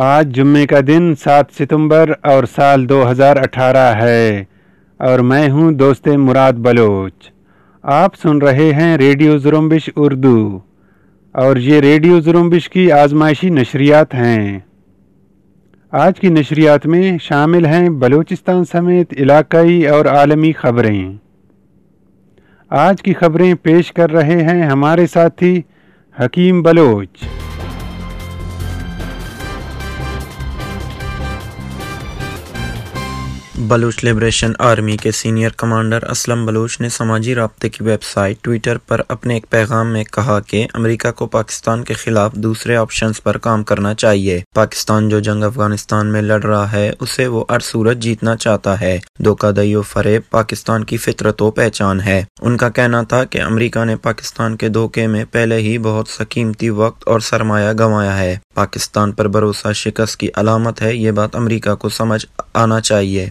آج جمعے کا دن سات ستمبر اور سال دو ہزار اٹھارہ ہے اور میں ہوں دوست مراد بلوچ۔ آپ سن رہے ہیں ریڈیو زرمبش اردو اور یہ ریڈیو زرمبش کی آزمائشی نشریات ہیں۔ آج کی نشریات میں شامل ہیں بلوچستان سمیت علاقائی اور عالمی خبریں۔ آج کی خبریں پیش کر رہے ہیں ہمارے ساتھی حکیم بلوچ۔ بلوچ لبریشن آرمی کے سینئر کمانڈر اسلم بلوچ نے سماجی رابطے کی ویب سائٹ ٹویٹر پر اپنے ایک پیغام میں کہا کہ امریکہ کو پاکستان کے خلاف دوسرے آپشنز پر کام کرنا چاہیے۔ پاکستان جو جنگ افغانستان میں لڑ رہا ہے، اسے وہ ار صورت جیتنا چاہتا ہے۔ دھوکہ دئی و فریب پاکستان کی فطرت و پہچان ہے۔ ان کا کہنا تھا کہ امریکہ نے پاکستان کے دھوکے میں پہلے ہی بہت سکیمتی وقت اور سرمایہ گنوایا ہے۔ پاکستان پر بھروسہ شکست کی علامت ہے، یہ بات امریکہ کو سمجھ آنا چاہیے۔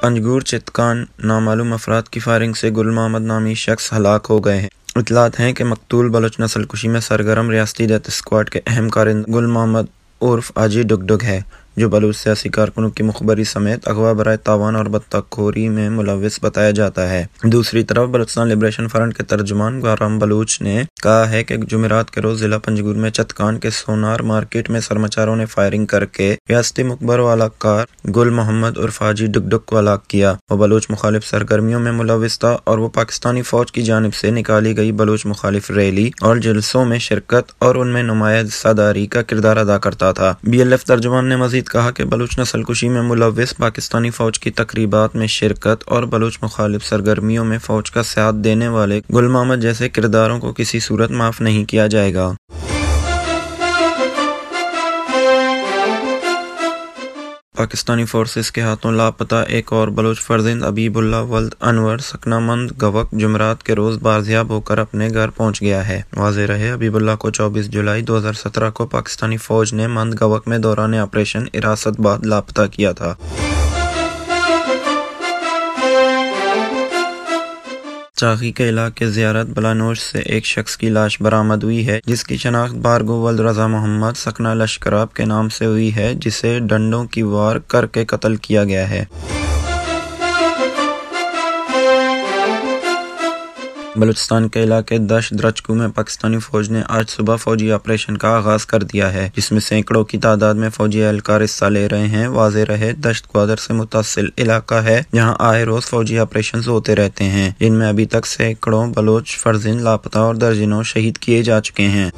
پنجگور، چتکان نامعلوم افراد کی فائرنگ سے گل محمد نامی شخص ہلاک ہو گئے ہیں۔ اطلاعات ہیں کہ مقتول بلوچ نسل کشی میں سرگرم ریاستی ڈیتھ اسکواڈ کے اہم کارند گل محمد عرف آجی ڈگ ڈگ ہے۔ جو بلوچ سیاسی کارکنوں کی مخبری سمیت اغوا برائے تاوان اور خوری میں ملوث بتایا جاتا ہے۔ دوسری طرف، بلوچستان لبریشن فرنٹ کے ترجمان گارام بلوچ نے کہا ہے کہ جمعرات کے روز ضلع پنجگور میں چتکان کے سونار مارکیٹ میں سرمچاروں نے فائرنگ کر کے ریاستی مقبر والا کار گل محمد عرفاجی ڈک ڈک کو ہلاک کیا۔ وہ بلوچ مخالف سرگرمیوں میں ملوث تھا اور وہ پاکستانی فوج کی جانب سے نکالی گئی بلوچ مخالف ریلی اور جلسوں میں شرکت اور ان میں نمایاں صداری کا کردار ادا کرتا تھا۔ بی ایل ایف ترجمان نے مزید کہا کہ بلوچ نسل کشی میں ملوث پاکستانی فوج کی تقریبات میں شرکت اور بلوچ مخالف سرگرمیوں میں فوج کا ساتھ دینے والے گل محمد جیسے کرداروں کو کسی صورت معاف نہیں کیا جائے گا۔ پاکستانی فورسز کے ہاتھوں لاپتہ ایک اور بلوچ فرزند ابیب اللہ ولد انور سکنا مند گوک جمعرات کے روز بازیاب ہو کر اپنے گھر پہنچ گیا ہے۔ واضح رہے ابیب اللہ کو چوبیس جولائی دو ہزار سترہ کو پاکستانی فوج نے مند گوک میں دوران آپریشن اراست بعد لاپتہ کیا تھا۔ چاقی کے علاقے زیارت بلانوش سے ایک شخص کی لاش برآمد ہوئی ہے، جس کی شناخت بارگو ولد رضا محمد سکنا لشکراب کے نام سے ہوئی ہے، جسے ڈنڈوں کی وار کر کے قتل کیا گیا ہے۔ بلوچستان کے علاقے دش درچکو میں پاکستانی فوج نے آج صبح فوجی آپریشن کا آغاز کر دیا ہے، جس میں سینکڑوں کی تعداد میں فوجی اہلکار حصہ لے رہے ہیں۔ واضح رہے دشت گوادر سے متصل علاقہ ہے جہاں آئے روز فوجی آپریشن ہوتے رہتے ہیں، جن میں ابھی تک سینکڑوں بلوچ فرزن لاپتہ اور درجنوں شہید کیے جا چکے ہیں۔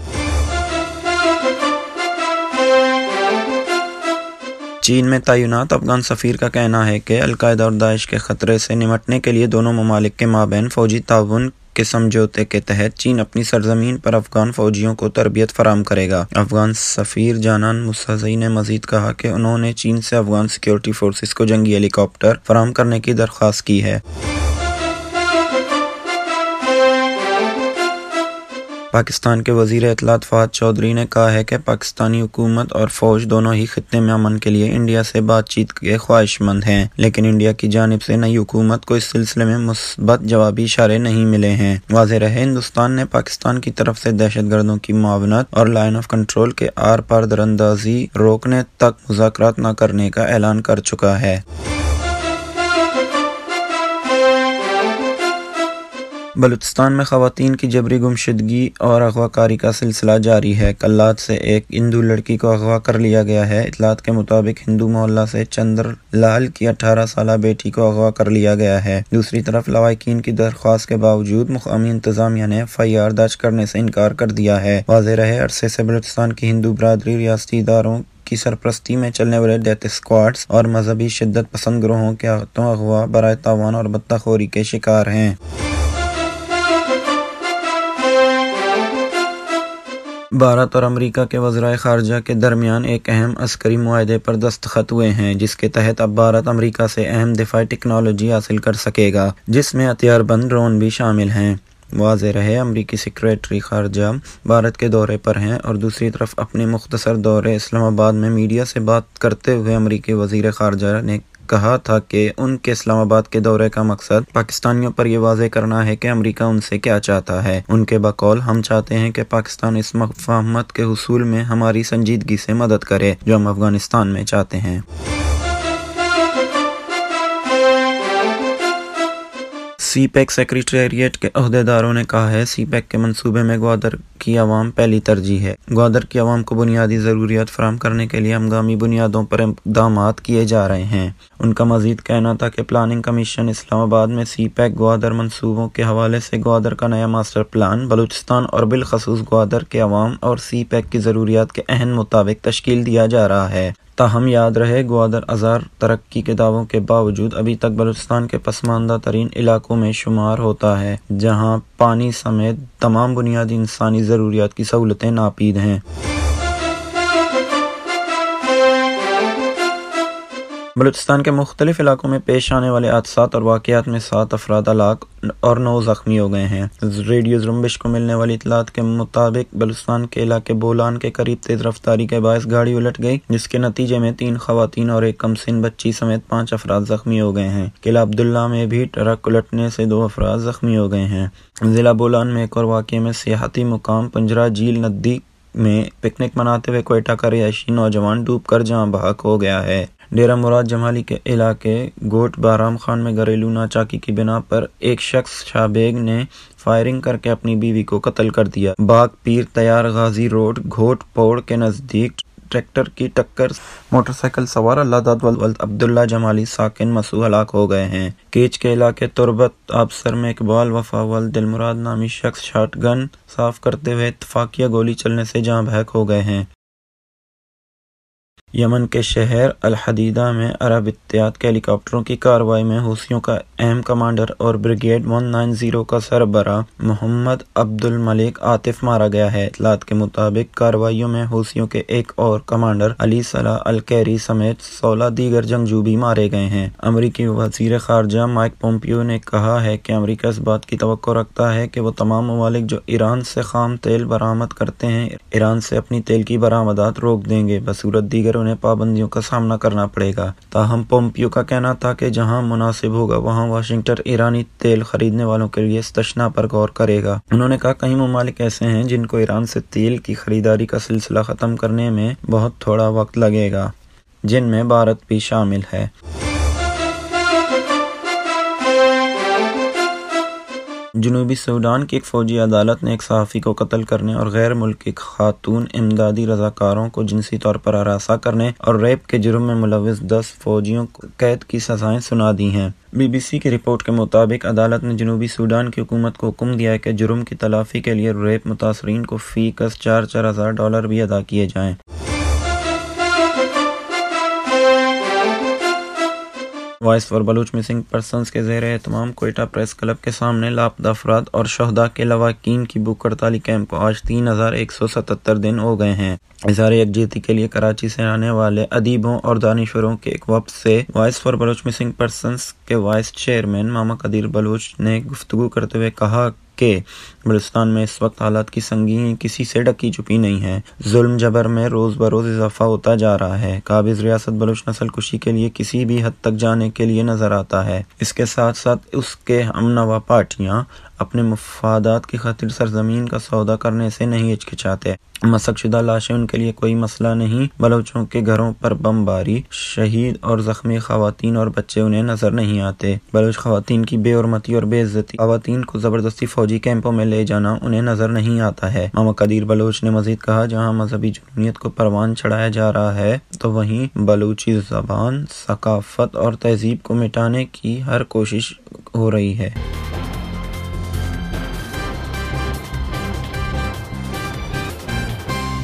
چین میں تعینات، افغان سفیر کا کہنا ہے کہ القاعدہ اور داعش کے خطرے سے نمٹنے کے لیے دونوں ممالک کے مابین فوجی تعاون کے سمجھوتے کے تحت چین اپنی سرزمین پر افغان فوجیوں کو تربیت فراہم کرے گا۔ افغان سفیر جانان مسازی نے مزید کہا کہ انہوں نے چین سے افغان سیکیورٹی فورسز کو جنگی ہیلی کاپٹر فراہم کرنے کی درخواست کی ہے۔ پاکستان کے وزیر اطلاعات فہد چودھری نے کہا ہے کہ پاکستانی حکومت اور فوج دونوں ہی خطے میں امن کے لیے انڈیا سے بات چیت کے خواہش مند ہیں، لیکن انڈیا کی جانب سے نئی حکومت کو اس سلسلے میں مثبت جوابی اشارے نہیں ملے ہیں۔ واضح رہے، ہندوستان نے پاکستان کی طرف سے دہشت گردوں کی معاونت اور لائن آف کنٹرول کے آر پار دراندازی روکنے تک مذاکرات نہ کرنے کا اعلان کر چکا ہے۔ بلوچستان میں خواتین کی جبری گمشدگی اور اغوا کاری کا سلسلہ جاری ہے۔ کلات سے ایک ہندو لڑکی کو اغوا کر لیا گیا ہے۔ اطلاعات کے مطابق، ہندو محلہ سے چندر لال کی اٹھارہ سالہ بیٹی کو اغوا کر لیا گیا ہے۔ دوسری طرف لوائقین کی درخواست کے باوجود، مقامی انتظامیہ نے ایف آئی آر درج کرنے سے انکار کر دیا ہے۔ واضح رہے، عرصے سے بلوچستان کی ہندو برادری ریاستی اداروں کی سرپرستی میں چلنے والے ڈیتھ اسکواڈز اور مذہبی شدت پسند گروہوں کے ہاتھوں اغوا برائے تاوان اور خوری کے شکار ہیں۔ بھارت اور امریکہ کے وزرائے خارجہ کے درمیان ایک اہم عسکری معاہدے پر دستخط ہوئے ہیں، جس کے تحت اب بھارت امریکہ سے اہم دفاعی ٹیکنالوجی حاصل کر سکے گا، جس میں ہتھیار بند ڈرون بھی شامل ہیں۔ واضح رہے، امریکی سیکریٹری خارجہ بھارت کے دورے پر ہیں اور دوسری طرف اپنے مختصر دورے اسلام آباد میں میڈیا سے بات کرتے ہوئے امریکی وزیر خارجہ نے کہا تھا کہ ان کے اسلام آباد کے دورے کا مقصد پاکستانیوں پر یہ واضح کرنا ہے کہ امریکہ ان سے کیا چاہتا ہے۔ ان کے بقول، ہم چاہتے ہیں کہ پاکستان اس مفاہمت کے حصول میں ہماری سنجیدگی سے مدد کرے، جو ہم افغانستان میں چاہتے ہیں۔ سی پیک سیکریٹریٹ کے عہدیداروں نے کہا ہے سی پیک کے منصوبے میں گوادر کی عوام پہلی ترجیح ہے۔ گوادر کی عوام کو بنیادی ضروریات فراہم کرنے کے لیے ہنگامی بنیادوں پر اقدامات کیے جا رہے ہیں۔ ان کا مزید کہنا تھا کہ پلاننگ کمیشن اسلام آباد میں سی پیک گوادر منصوبوں کے حوالے سے گوادر کا نیا ماسٹر پلان بلوچستان اور بالخصوص گوادر کے عوام اور سی پیک کی ضروریات کے اہم مطابق تشکیل دیا جا رہا ہے۔ تاہم یاد رہے گوادر ازار ترقی کے دعووں کے باوجود ابھی تک بلوچستان کے پسماندہ ترین علاقوں میں شمار ہوتا ہے، جہاں پانی سمیت تمام بنیادی انسانی ضروریات کی سہولتیں ناپید ہیں۔ بلوچستان کے مختلف علاقوں میں پیش آنے والے حادثات اور واقعات میں سات افراد ہلاک اور نو زخمی ہو گئے ہیں۔ ریڈیو زرمبش کو ملنے والی اطلاعات کے مطابق بلوچستان کے علاقے بولان کے قریب تیز رفتاری کے باعث گاڑی الٹ گئی، جس کے نتیجے میں تین خواتین اور ایک کم سن بچی سمیت پانچ افراد زخمی ہو گئے ہیں۔ قلعہ عبداللہ میں بھی ٹرک الٹنے سے دو افراد زخمی ہو گئے ہیں۔ ضلع بولان میں ایک اور واقعے میں سیاحتی مقام پنجرا جھیل ندی میں پکنک مناتے ہوئے کوئٹہ کا رہائشی نوجوان ڈوب کر جہاں بحق ہو گیا ہے۔ ڈیرہ مراد جمالی کے علاقے گوٹ بارام خان میں گھریلو ناچاکی کی بنا پر ایک شخص شاہ بیگ نے فائرنگ کر کے اپنی بیوی کو قتل کر دیا۔ باغ پیر تیار غازی روڈ گھوٹ پوڑ کے نزدیک ٹریکٹر کی ٹکر، موٹر سائیکل سوار اللہ داد ولد عبداللہ جمالی ساکن مسو ہلاک ہو گئے ہیں۔ کیچ کے علاقے تربت آبسر میں اقبال وفا ول دل مراد نامی شخص شاٹ گن صاف کرتے ہوئے اتفاقیہ گولی چلنے سے جہاں بہک ہو گئے ہیں۔ یمن کے شہر الحدیدہ میں عرب اتحاد کے ہیلی کاپٹروں کی کاروائی میں حوثیوں کا اہم کمانڈر اور بریگیڈ ون نائن زیرو کا سربراہ محمد عبد الملک عاطف مارا گیا ہے۔ اطلاعات کے مطابق کاروائیوں میں حوثیوں کے ایک اور کمانڈر علی صلاح الکیری سمیت سولہ دیگر جنگجو بھی مارے گئے ہیں۔ امریکی وزیر خارجہ مائک پومپیو نے کہا ہے کہ امریکہ اس بات کی توقع رکھتا ہے کہ وہ تمام ممالک جو ایران سے خام تیل برآمد کرتے ہیں، ایران سے اپنی تیل کی برآمدات روک دیں گے۔ بصورت دیگر انہیں پابندیوں کا سامنا کرنا پڑے گا۔ تاہم، پومپیو کا کہنا تھا کہ جہاں مناسب ہوگا، وہاں واشنگٹن ایرانی تیل خریدنے والوں کے لیے استشنا پر غور کرے گا۔ انہوں نے کہا، کئی ممالک ایسے ہیں جن کو ایران سے تیل کی خریداری کا سلسلہ ختم کرنے میں بہت تھوڑا وقت لگے گا، جن میں بھارت بھی شامل ہے۔ جنوبی سوڈان کی ایک فوجی عدالت نے ایک صحافی کو قتل کرنے اور غیر ملکی خاتون امدادی رضاکاروں کو جنسی طور پر ہراساں کرنے اور ریپ کے جرم میں ملوث دس فوجیوں کو قید کی سزائیں سنا دی ہیں۔ بی بی سی کی رپورٹ کے مطابق عدالت نے جنوبی سوڈان کی حکومت کو حکم دیا ہے کہ جرم کی تلافی کے لیے ریپ متاثرین کو فی کس چار چار ہزار ڈالر بھی ادا کیے جائیں۔ Voice for Baloch missing persons کے زیر اہتمام کوئٹہ پریس کلب کے سامنے لاپتہ افراد اور شہدا کے لواکین کی بک ہڑتالی کیمپ کو آج تین ہزار ایک سو ستتر دن ہو گئے ہیں۔ اظہار یکجہتی کے لیے کراچی سے آنے والے ادیبوں اور دانشوروں کے ایک وقت سے voice for Baloch missing persons کے وائس چیئرمین ماما قدیر بلوچ نے گفتگو کرتے ہوئے کہا کہ بلوچستان میں اس وقت حالات کی سنگین کسی سے ڈکی چپی نہیں ہے۔ ظلم جبر میں روز بروز اضافہ ہوتا جا رہا ہے۔ قابض ریاست بلوچ نسل کشی کے لیے کسی بھی حد تک جانے کے لیے نظر آتا ہے۔ اس کے ساتھ ساتھ اس کے ہم نوا پارٹیاں اپنے مفادات کی خاطر سرزمین کا سودا کرنے سے نہیں ہچکچاتے۔ مسک شدہ لاشیں ان کے لیے کوئی مسئلہ نہیں بلوچوں کے گھروں پر بم باری، شہید اور زخمی خواتین اور بچے انہیں نظر نہیں آتے۔ بلوچ خواتین کی بے حرمتی اور بے عزتی۔ خواتین کو زبردستی فوجی کیمپوں میں لے جانا انہیں نظر نہیں آتا ہے۔ ماما قدیر بلوچ نے مزید کہا، جہاں مذہبی جنونیت کو پروان چڑھایا جا رہا ہے، تو وہیں بلوچی زبان، ثقافت اور تہذیب کو مٹانے کی ہر کوشش ہو رہی ہے۔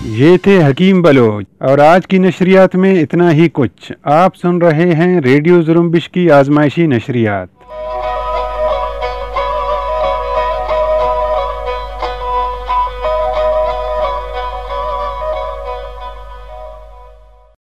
یہ تھے حکیم بلوچ۔ اور آج کی نشریات میں اتنا ہی کچھ۔ آپ سن رہے ہیں ریڈیو زرمبش کی آزمائشی نشریات۔